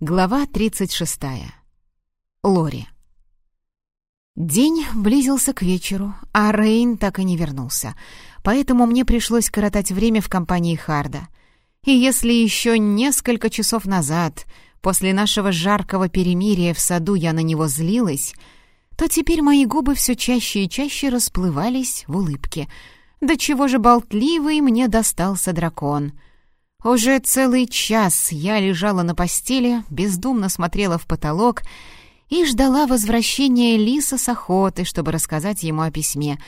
Глава 36. Лори. День близился к вечеру, а Рейн так и не вернулся, поэтому мне пришлось коротать время в компании Харда. И если еще несколько часов назад, после нашего жаркого перемирия в саду, я на него злилась, то теперь мои губы все чаще и чаще расплывались в улыбке. До чего же болтливый мне достался дракон — уже целый час я лежала на постели, бездумно смотрела в потолок и ждала возвращения Лиса с охоты, чтобы рассказать ему о письме.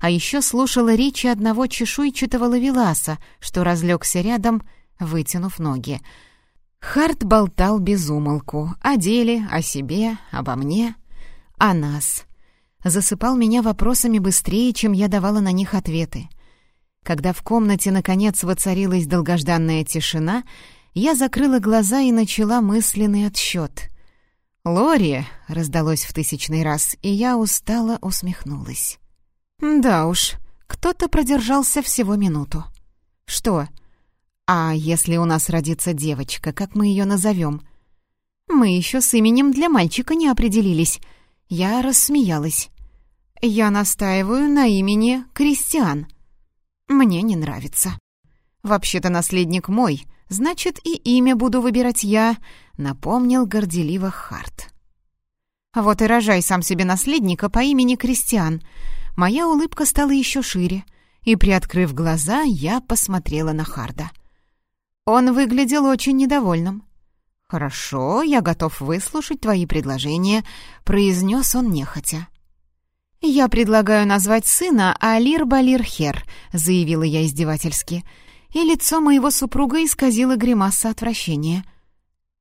А еще слушала речи одного чешуйчатого лавеласа, что разлегся рядом, вытянув ноги. Харт болтал без умолку о деле, о себе, обо мне, о нас. Засыпал меня вопросами быстрее, чем я давала на них ответы. Когда в комнате, наконец, воцарилась долгожданная тишина, я закрыла глаза и начала мысленный отсчет. «Лори!» — раздалось в тысячный раз, и я устало усмехнулась. «Да уж, кто-то продержался всего минуту». «Что? А если у нас родится девочка, как мы ее назовем?» «Мы еще с именем для мальчика не определились». Я рассмеялась. «Я настаиваю на имени Кристиан». Мне не нравится. Вообще-то наследник мой, значит, и имя буду выбирать я, напомнил горделиво Харт. Вот и рожай сам себе наследника по имени Кристиан. Моя улыбка стала еще шире, и, приоткрыв глаза, я посмотрела на Харда. Он выглядел очень недовольным. «Хорошо, я готов выслушать твои предложения», — произнес он нехотя. «Я предлагаю назвать сына Алир Балир Хер», — заявила я издевательски. И лицо моего супруга исказило гримаса отвращения.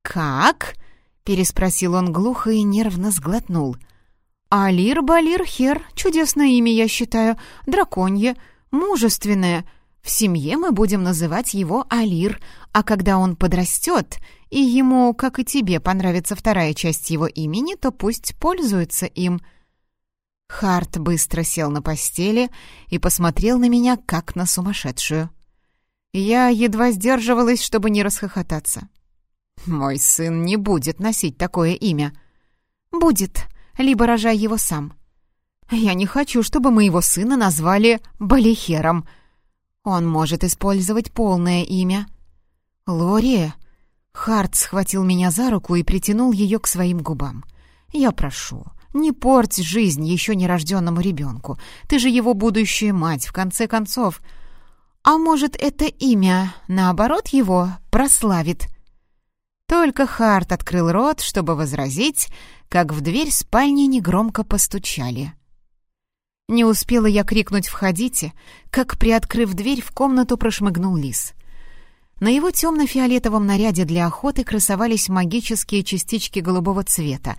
«Как?» — переспросил он глухо и нервно сглотнул. «Алир Балир Хер — чудесное имя, я считаю, драконье, мужественное. В семье мы будем называть его Алир, а когда он подрастет, и ему, как и тебе, понравится вторая часть его имени, то пусть пользуется им». Харт быстро сел на постели и посмотрел на меня, как на сумасшедшую. Я едва сдерживалась, чтобы не расхохотаться. «Мой сын не будет носить такое имя». «Будет, либо рожай его сам». «Я не хочу, чтобы моего сына назвали Балихером. Он может использовать полное имя». «Лори...» Харт схватил меня за руку и притянул ее к своим губам. «Я прошу, не порть жизнь еще нерожденному ребенку. Ты же его будущая мать, в конце концов. А может, это имя, наоборот, его прославит?» Только Харт открыл рот, чтобы возразить, как в дверь спальни негромко постучали. Не успела я крикнуть «Входите!», как, приоткрыв дверь, в комнату прошмыгнул лис. На его темно-фиолетовом наряде для охоты красовались магические частички голубого цвета,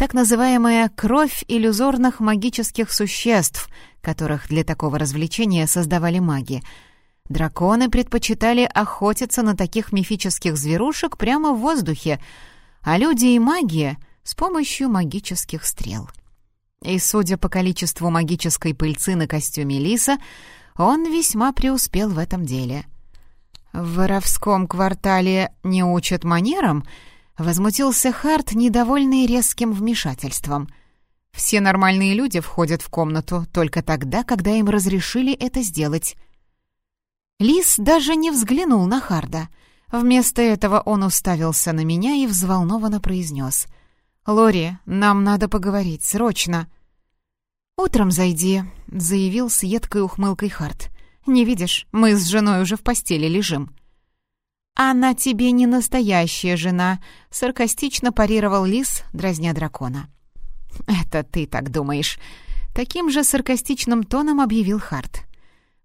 так называемая «кровь иллюзорных магических существ», которых для такого развлечения создавали маги. Драконы предпочитали охотиться на таких мифических зверушек прямо в воздухе, а люди и магия — с помощью магических стрел. И, судя по количеству магической пыльцы на костюме лиса, он весьма преуспел в этом деле. В воровском квартале не учат манерам — Возмутился Харт, недовольный резким вмешательством. «Все нормальные люди входят в комнату только тогда, когда им разрешили это сделать». Лис даже не взглянул на Харда. Вместо этого он уставился на меня и взволнованно произнес. «Лори, нам надо поговорить, срочно!» «Утром зайди», — заявил с едкой ухмылкой Харт. «Не видишь, мы с женой уже в постели лежим». «Она тебе не настоящая жена», — саркастично парировал лис, дразня дракона. «Это ты так думаешь», — таким же саркастичным тоном объявил Харт.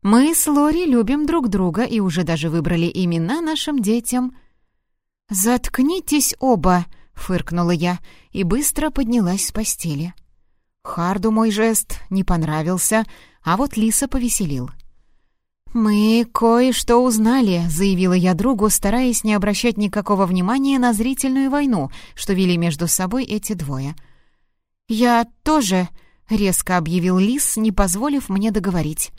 «Мы с Лори любим друг друга и уже даже выбрали имена нашим детям». «Заткнитесь оба», — фыркнула я и быстро поднялась с постели. Харду мой жест не понравился, а вот Лиса повеселил. «Мы кое-что узнали», — заявила я другу, стараясь не обращать никакого внимания на зрительную войну, что вели между собой эти двое. «Я тоже», — резко объявил Лис, не позволив мне договорить.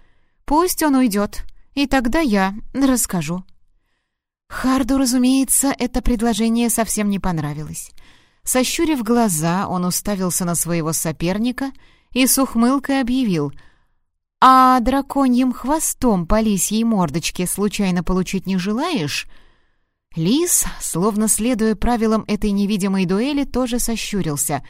«Пусть он уйдет, и тогда я расскажу». Харду, разумеется, это предложение совсем не понравилось. Сощурив глаза, он уставился на своего соперника и с ухмылкой объявил «А драконьим хвостом по лисьей мордочке случайно получить не желаешь?» Лис, словно следуя правилам этой невидимой дуэли, тоже сощурился.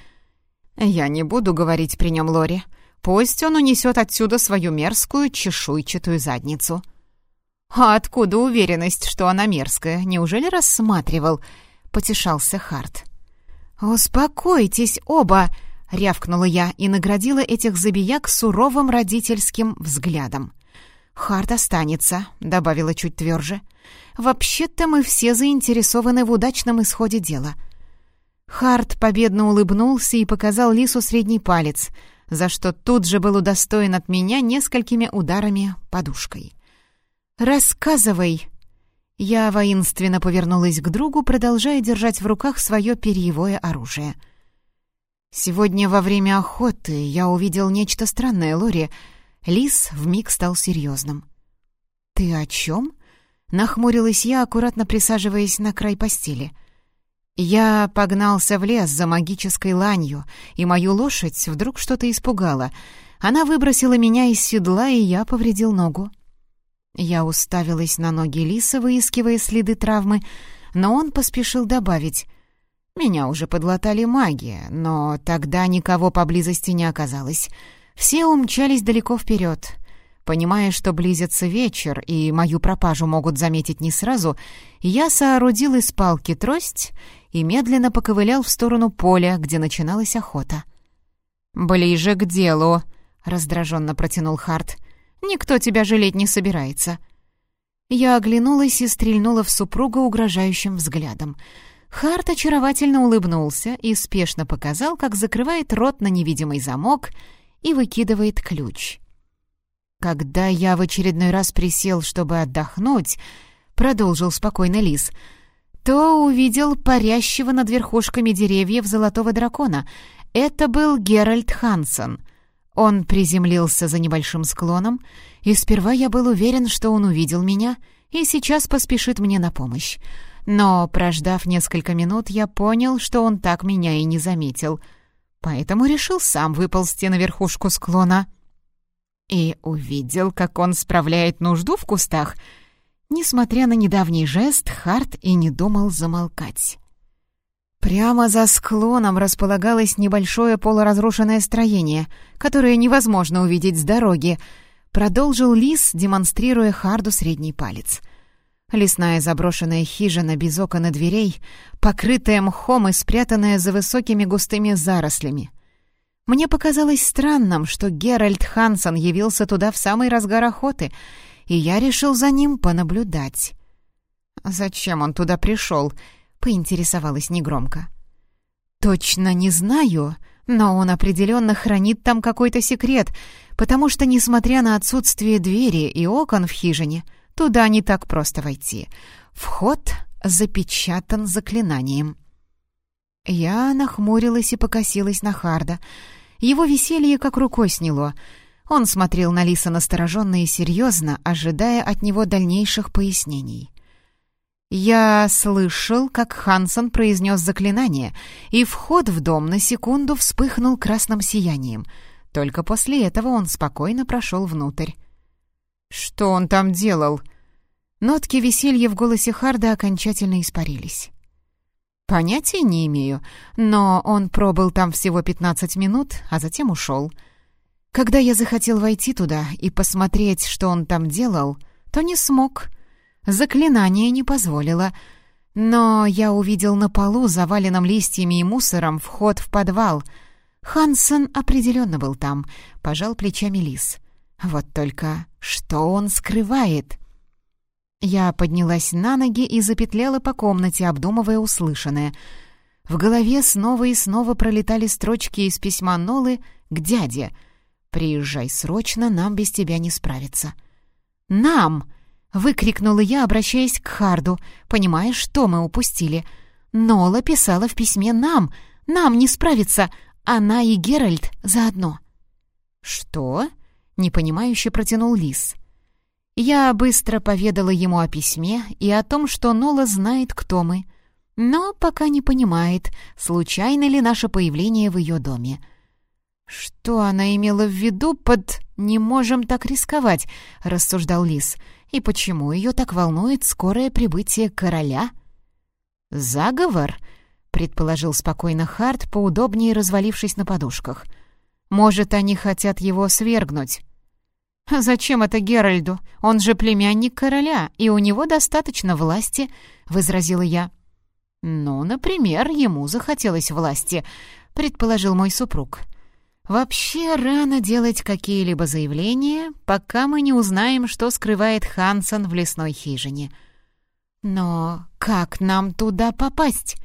«Я не буду говорить при нем Лори. Пусть он унесет отсюда свою мерзкую чешуйчатую задницу». «А откуда уверенность, что она мерзкая? Неужели рассматривал?» — потешался Харт. «Успокойтесь оба!» — рявкнула я и наградила этих забияк суровым родительским взглядом. «Харт останется», — добавила чуть тверже. «Вообще-то мы все заинтересованы в удачном исходе дела». Харт победно улыбнулся и показал Лису средний палец, за что тут же был удостоен от меня несколькими ударами подушкой. «Рассказывай!» Я воинственно повернулась к другу, продолжая держать в руках свое перьевое оружие. «Сегодня во время охоты я увидел нечто странное, Лори». Лис вмиг стал серьезным. «Ты о чем?» — нахмурилась я, аккуратно присаживаясь на край постели. Я погнался в лес за магической ланью, и мою лошадь вдруг что-то испугала. Она выбросила меня из седла, и я повредил ногу. Я уставилась на ноги Лиса, выискивая следы травмы, но он поспешил добавить. «Меня уже подлатали магия, но тогда никого поблизости не оказалось. Все умчались далеко вперед. Понимая, что близится вечер и мою пропажу могут заметить не сразу, я соорудил из палки трость и медленно поковылял в сторону поля, где начиналась охота. «Ближе к делу», — раздраженно протянул Харт. Никто тебя жалеть не собирается». Я оглянулась и стрельнула в супруга угрожающим взглядом. Харт очаровательно улыбнулся и спешно показал, как закрывает рот на невидимый замок и выкидывает ключ. Когда я в очередной раз присел, чтобы отдохнуть, продолжил спокойно лис, то увидел парящего над верхушками деревьев золотого дракона. Это был Геральт Хансен — он приземлился за небольшим склоном, и сперва я был уверен, что он увидел меня и сейчас поспешит мне на помощь. Но, прождав несколько минут, я понял, что он так меня и не заметил, поэтому решил сам выползти на верхушку склона. И увидел, как он справляет нужду в кустах. Несмотря на недавний жест, Харт и не думал замолкать. Прямо за склоном располагалось небольшое полуразрушенное строение, которое невозможно увидеть с дороги, продолжил лис, демонстрируя Харду средний палец. Лесная заброшенная хижина без окон и дверей, покрытая мхом и спрятанная за высокими густыми зарослями. Мне показалось странным, что Геральт Хансон явился туда в самый разгар охоты, и я решил за ним понаблюдать. Зачем он туда пришел? поинтересовалась негромко. «Точно не знаю, но он определенно хранит там какой-то секрет, потому что, несмотря на отсутствие двери и окон в хижине, туда не так просто войти. Вход запечатан заклинанием». Я нахмурилась и покосилась на Харда. Его веселье как рукой сняло. Он смотрел на Лиса настороженно и серьезно, ожидая от него дальнейших пояснений. Я слышал, как Хансон произнес заклинание, и вход в дом на секунду вспыхнул красным сиянием. Только после этого он спокойно прошел внутрь. «Что он там делал?» Нотки веселья в голосе Харда окончательно испарились. «Понятия не имею, но он пробыл там всего пятнадцать минут, а затем ушел. Когда я захотел войти туда и посмотреть, что он там делал, то не смог». Заклинание не позволило. Но я увидел на полу, заваленном листьями и мусором, вход в подвал. Хансен определенно был там, пожал плечами лис. Вот только что он скрывает? Я поднялась на ноги и запетляла по комнате, обдумывая услышанное. В голове снова и снова пролетали строчки из письма Нолы к дяде. «Приезжай срочно, нам без тебя не справиться». «Нам!» Выкрикнула я, обращаясь к Харду, понимая, что мы упустили. Нола писала в письме нам, нам не справиться, она и Геральт заодно. «Что?» — непонимающе протянул Лис. Я быстро поведала ему о письме и о том, что Нола знает, кто мы, но пока не понимает, случайно ли наше появление в ее доме. «Что она имела в виду под «не можем так рисковать», — рассуждал Лис, «и почему ее так волнует скорое прибытие короля?» «Заговор?» — предположил спокойно Харт, поудобнее развалившись на подушках. «Может, они хотят его свергнуть?» «Зачем это Геральду? Он же племянник короля, и у него достаточно власти», — возразила я. «Ну, например, ему захотелось власти», — предположил мой супруг. «Вообще рано делать какие-либо заявления, пока мы не узнаем, что скрывает Хансон в лесной хижине». «Но как нам туда попасть?»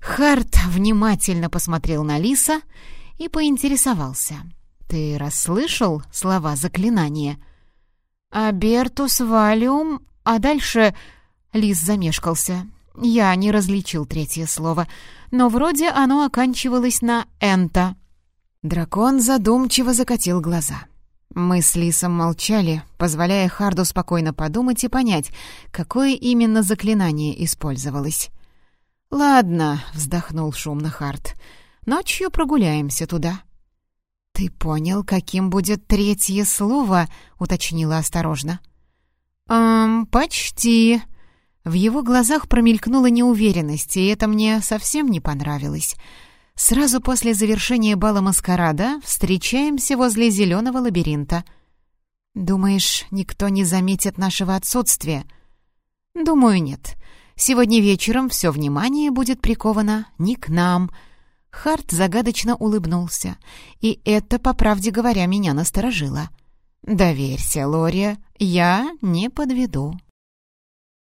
Харт внимательно посмотрел на Лиса и поинтересовался. «Ты расслышал слова заклинания?» «Абертус валиум, а дальше...» Лис замешкался. Я не различил третье слово, но вроде оно оканчивалось на «энта». Дракон задумчиво закатил глаза. Мы с Лисом молчали, позволяя Харду спокойно подумать и понять, какое именно заклинание использовалось. «Ладно», — вздохнул шумно Хард, — «ночью прогуляемся туда». «Ты понял, каким будет третье слово?» — уточнила осторожно. «Эм, почти». В его глазах промелькнула неуверенность, и это мне совсем не понравилось. Сразу после завершения бала маскарада встречаемся возле зеленого лабиринта. «Думаешь, никто не заметит нашего отсутствия?» «Думаю, нет. Сегодня вечером все внимание будет приковано не к нам», Харт загадочно улыбнулся, и это, по правде говоря, меня насторожило. «Доверься, Лория, я не подведу».